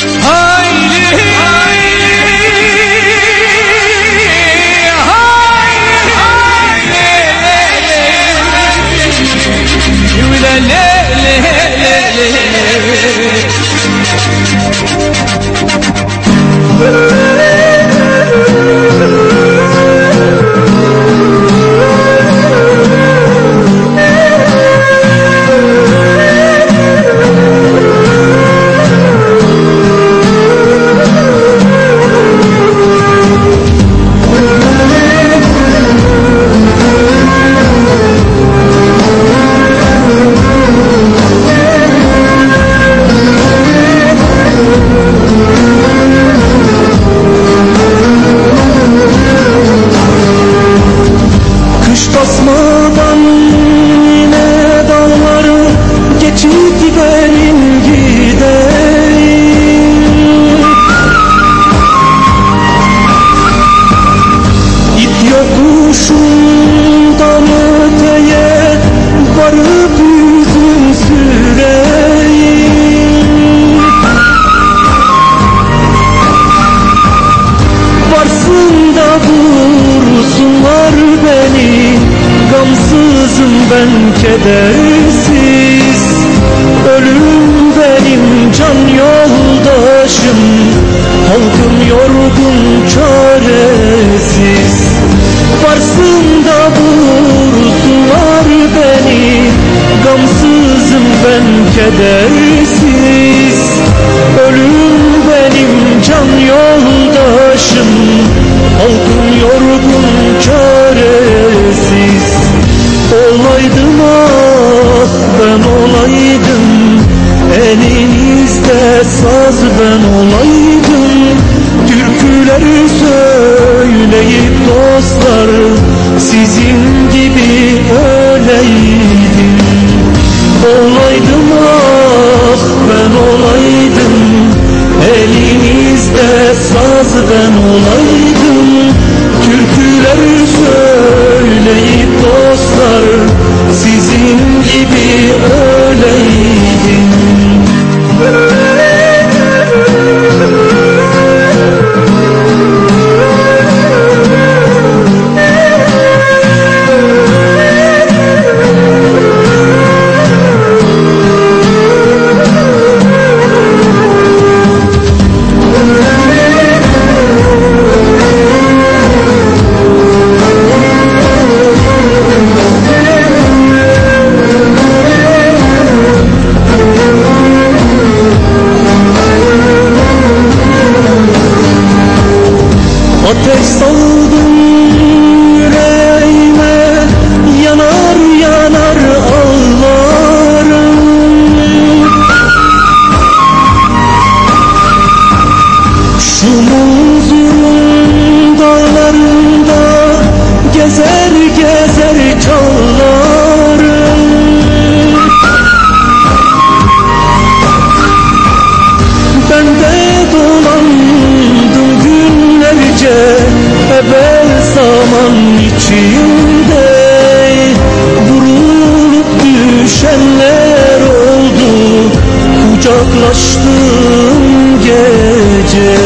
Oh! Yokuşundan öteye varıp yüzüm süreyim. Varsın da vursunlar beni Gamsızım ben kedersiz. Ölüm benim can yoldaşım Halkım yorgun çaresiz Varsın da vursunlar beni. Gamsızım ben kedersiz. Ölüm benim can yoldaşım. Halkım yorgun çaresiz. Olaydım ah ben olaydım. Elinizde saz ben olaydım dostlar Sizin gibi öyleydim. Olaydım ah ben olaydım. Elinizde saz ben olaydım saldım yüreğime Yanar yanar ağlarım. Şu muzun Kucaklaştım gece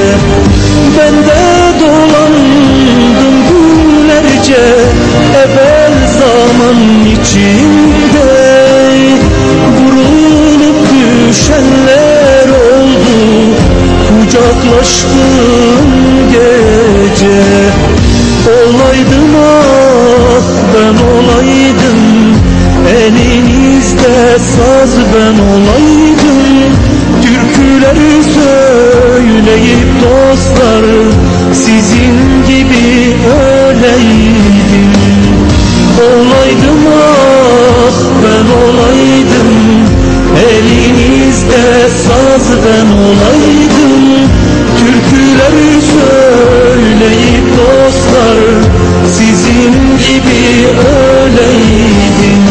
Ben de dolandım günlerce Evvel zaman içinde. Vurulup düşenler oldu Kucaklaştım gece. Olaydım ah ben olaydım Elinizde saz ben olaydım Olaydım ah ben olaydım. Elinizde saz ben olaydım. Türküleri söyleyip dostlar Sizin gibi öyleydim.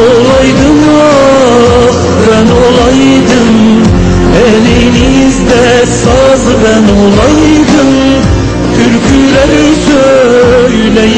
Olaydım ah ben olaydım. Elinizde saz ben olaydım. Türküleri söyleyip